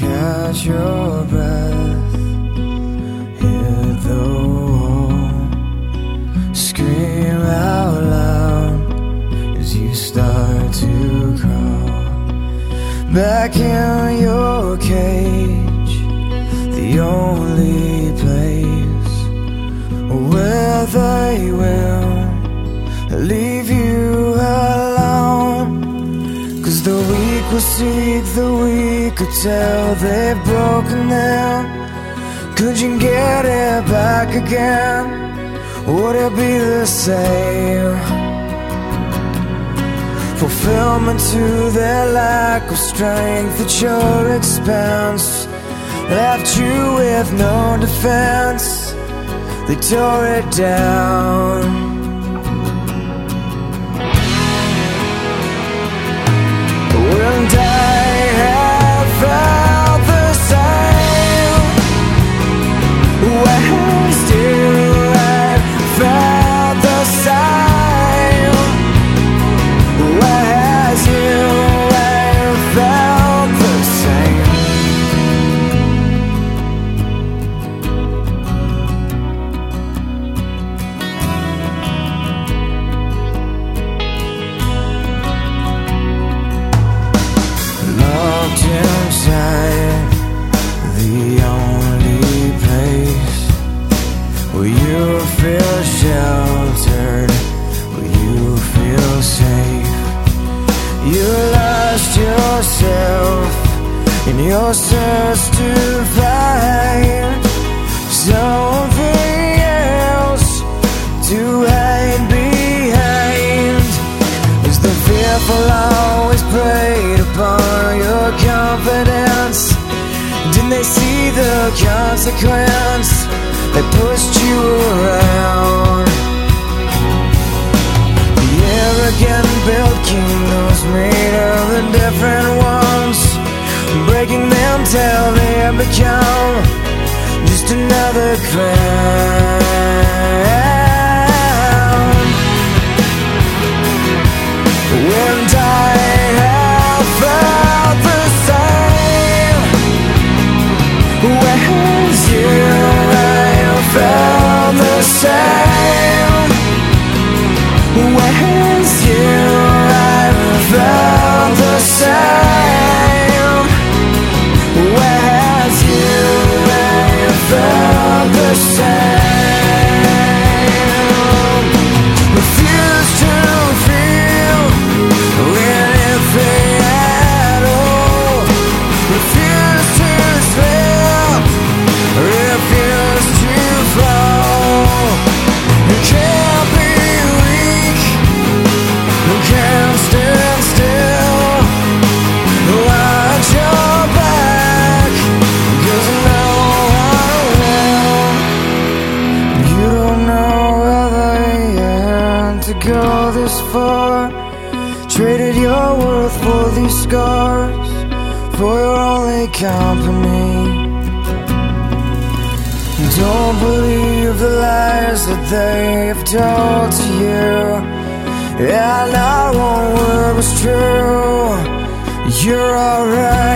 watch your breath hit the wall. Scream out loud as you start to crawl back in your cage. The only place where they will leave you alone. Cause the weak will seek the weak till they've broken them. Could you get it back again? Would it be the same? Fulfillment to their lack of strength at your expense left you with no defense. They tore it down. Yourself in your search to find something else to hide behind. Is the fearful always preyed upon your confidence? Didn't they see the consequence? They pushed you around. Kingdoms made of the different ones, breaking them till they have become just another crown. And I have felt the same. Whereas you have felt the same. Whereas go this far. Traded your worth for these scars, for your only company. Don't believe the lies that they have told to you. Yeah, not one word was true. You're alright,